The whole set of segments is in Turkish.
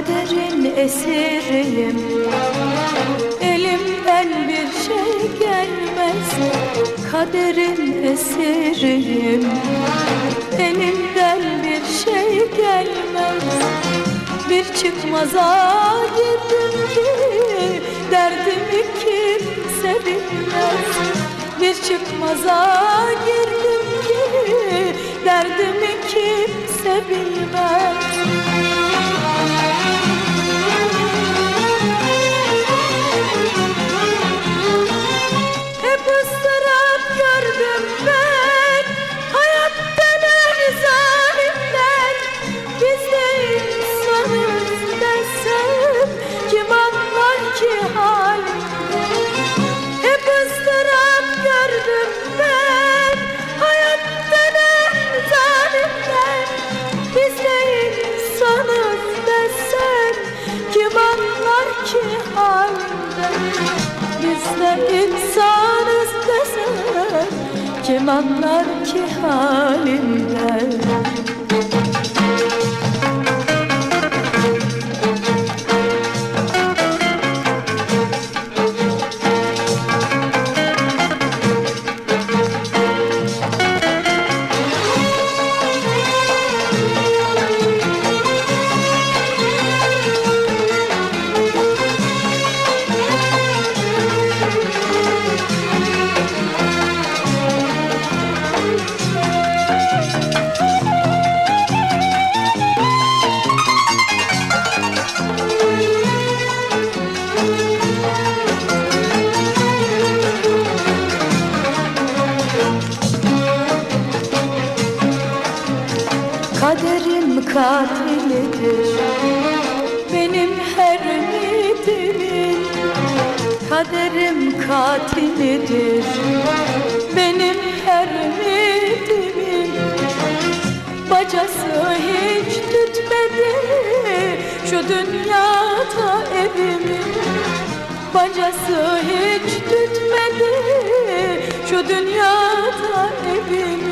Kaderin esiriyim Elimden bir şey gelmez Kaderin esiriyim Elimden bir şey gelmez Bir çıkmaza girdim ki Derdimi kimse bilmez. Bir çıkmaza girdim ki Derdimi kimse bilmez biz de insanız desem Kim anlar ki halimden katilidir. Benim her ümidimin Kaderim katilidir. Benim her ümidimin Bacası hiç tütmedi Şu dünyada evimi Bacası hiç tütmedi Şu dünyada evimi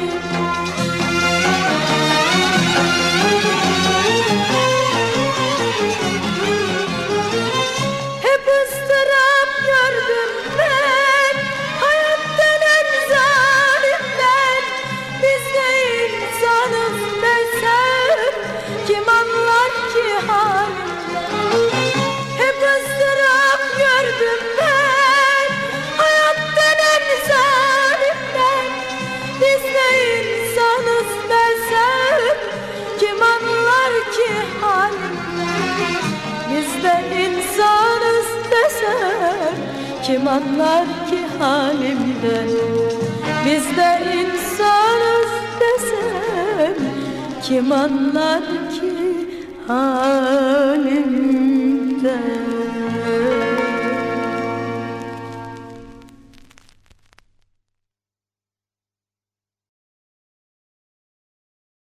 biz de insanız desem Kim anlar ki halimden Biz de insanız desem Kim anlar ki halimden